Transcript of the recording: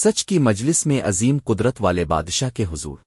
سچ کی مجلس میں عظیم قدرت والے بادشاہ کے حضور۔